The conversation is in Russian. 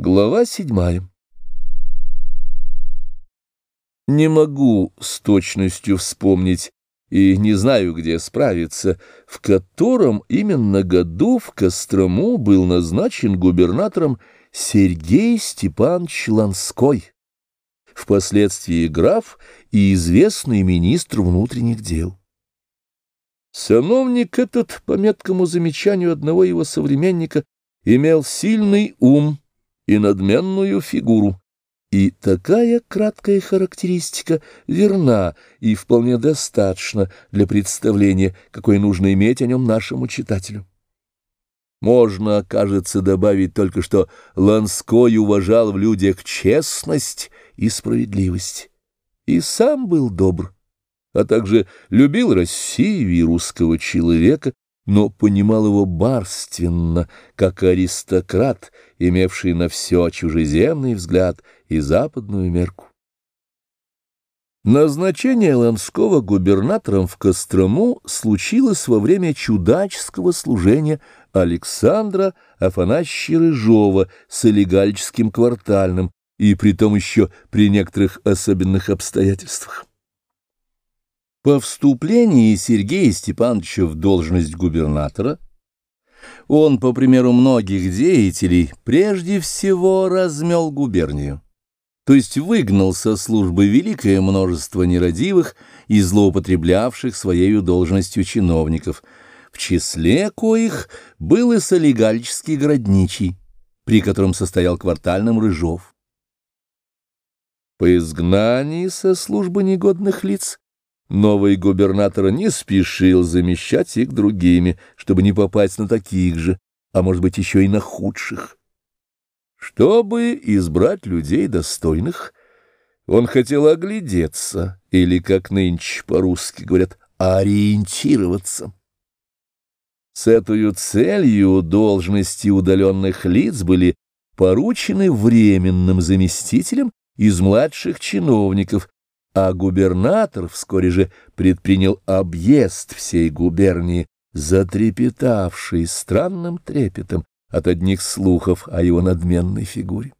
Глава седьмая Не могу с точностью вспомнить и не знаю, где справиться, в котором именно году в Кострому был назначен губернатором Сергей Степанович Ланской, впоследствии граф и известный министр внутренних дел. Сановник этот, по меткому замечанию одного его современника, имел сильный ум и надменную фигуру, и такая краткая характеристика верна и вполне достаточна для представления, какой нужно иметь о нем нашему читателю. Можно, кажется, добавить только, что Ланской уважал в людях честность и справедливость, и сам был добр, а также любил Россию и русского человека, но понимал его барственно, как аристократ, имевший на все чужеземный взгляд и западную мерку. Назначение Ланского губернатором в Кострому случилось во время чудаческого служения Александра Афанасьевича Рыжова с олигарческим квартальным, и притом еще при некоторых особенных обстоятельствах. По вступлении Сергея Степановича в должность губернатора он, по примеру многих деятелей, прежде всего размел губернию, то есть выгнал со службы великое множество нерадивых и злоупотреблявших своей должностью чиновников, в числе коих был и солигалический городничий, при котором состоял квартальным Рыжов. По изгнании со службы негодных лиц Новый губернатор не спешил замещать их другими, чтобы не попасть на таких же, а может быть еще и на худших. Чтобы избрать людей достойных, он хотел оглядеться, или, как нынче по-русски говорят, ориентироваться. С этой целью должности удаленных лиц были поручены временным заместителем из младших чиновников, а губернатор вскоре же предпринял объезд всей губернии, затрепетавший странным трепетом от одних слухов о его надменной фигуре.